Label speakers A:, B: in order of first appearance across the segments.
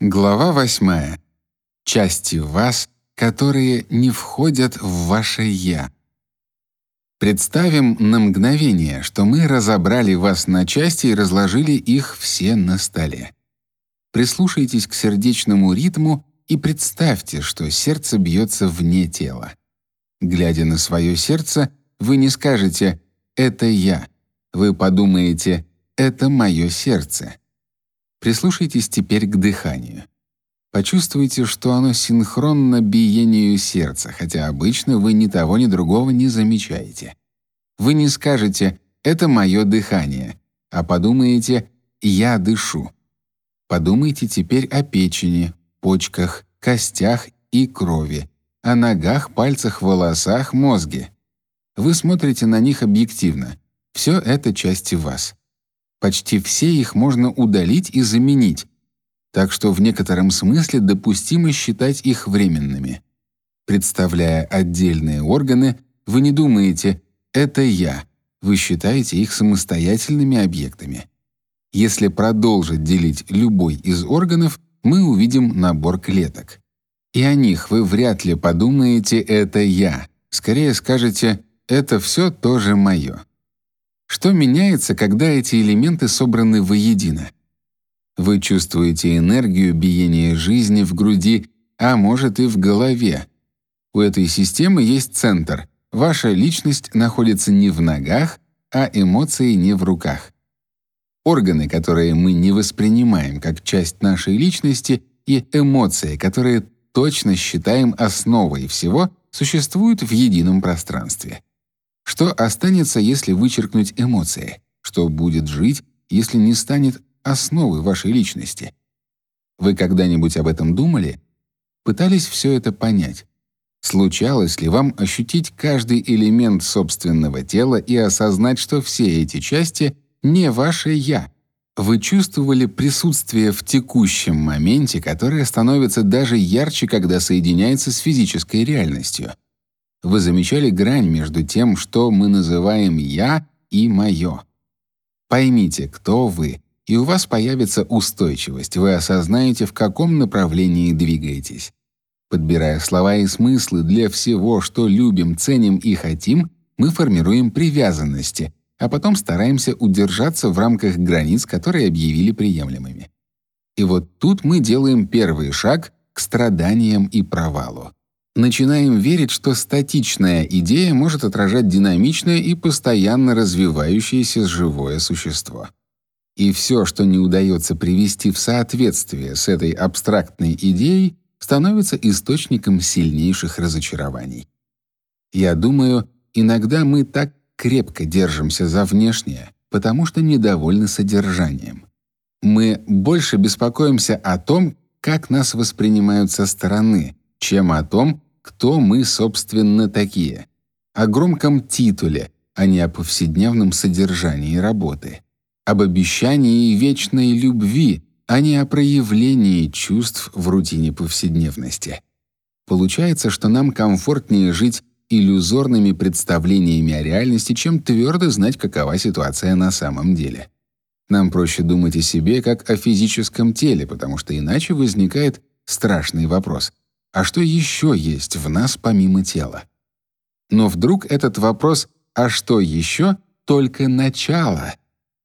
A: Глава 8. Части вас, которые не входят в ваше я. Представим на мгновение, что мы разобрали вас на части и разложили их все на столе. Прислушайтесь к сердечному ритму и представьте, что сердце бьется вне тела. Глядя на свое сердце, вы не скажете «это я», вы подумаете «это мое сердце». Прислушайтесь теперь к дыханию. Почувствуйте, что оно синхронно биению сердца, хотя обычно вы ни того, ни другого не замечаете. Вы не скажете «это мое дыхание», а подумаете «я дышу». Подумайте теперь о печени, почках, костях и крови, о ногах, пальцах, волосах, мозге. Вы смотрите на них объективно. Все это части вас. Почти все их можно удалить и заменить, так что в некотором смысле допустимо считать их временными. Представляя отдельные органы, вы не думаете «это я», вы считаете их самостоятельными объектами. Если продолжить делить любой из органов, мы увидим набор клеток. И о них вы вряд ли подумаете «это я», скорее скажете «это все тоже мое». Что меняется, когда эти элементы собраны воедино? Вы чувствуете энергию биения жизни в груди, а может и в голове. У этой системы есть центр. Ваша личность находится не в ногах, а эмоции не в руках. Органы, которые мы не воспринимаем как часть нашей личности, и эмоции, которые точно считаем основой всего, существуют в едином пространстве. Что останется, если вычеркнуть эмоции? Что будет жить, если не станет основой вашей личности? Вы когда-нибудь об этом думали? Пытались все это понять? Случалось ли вам ощутить каждый элемент собственного тела и осознать, что все эти части не ваше я? Вы чувствовали присутствие в текущем моменте, которое становится даже ярче, когда соединяется с физической реальностью. Вы замечали грань между тем, что мы называем «я» и «моё». Поймите, кто вы, и у вас появится устойчивость, вы осознаете, в каком направлении двигаетесь. Подбирая слова и смыслы для всего, что любим, ценим и хотим, мы формируем привязанности, а потом стараемся удержаться в рамках границ, которые объявили приемлемыми. И вот тут мы делаем первый шаг к страданиям и провалу начинаем верить, что статичная идея может отражать динамичное и постоянно развивающееся живое существо. И все, что не удается привести в соответствие с этой абстрактной идеей, становится источником сильнейших разочарований. Я думаю, иногда мы так крепко держимся за внешнее, потому что недовольны содержанием. Мы больше беспокоимся о том, как нас воспринимают со стороны, чем о том, кто мы, собственно, такие, о громком титуле, а не о повседневном содержании работы, об обещании вечной любви, а не о проявлении чувств в рутине повседневности. Получается, что нам комфортнее жить иллюзорными представлениями о реальности, чем твердо знать, какова ситуация на самом деле. Нам проще думать о себе как о физическом теле, потому что иначе возникает страшный вопрос — а что еще есть в нас помимо тела? Но вдруг этот вопрос «а что еще?» только начало.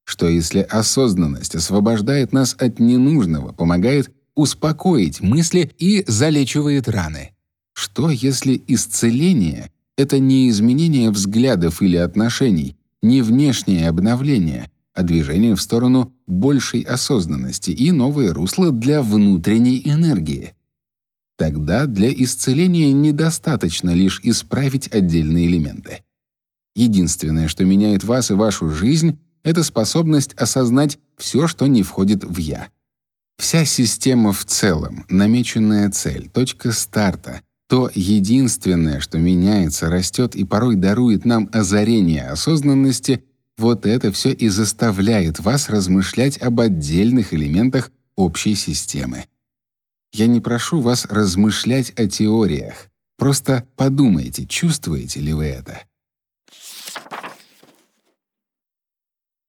A: Что если осознанность освобождает нас от ненужного, помогает успокоить мысли и залечивает раны? Что если исцеление — это не изменение взглядов или отношений, не внешнее обновление, а движение в сторону большей осознанности и новое русло для внутренней энергии? Тогда для исцеления недостаточно лишь исправить отдельные элементы. Единственное, что меняет вас и вашу жизнь, это способность осознать все, что не входит в я. Вся система в целом, намеченная цель, точка старта, то единственное, что меняется, растет и порой дарует нам озарение осознанности, вот это все и заставляет вас размышлять об отдельных элементах общей системы. Я не прошу вас размышлять о теориях. Просто подумайте, чувствуете ли вы это.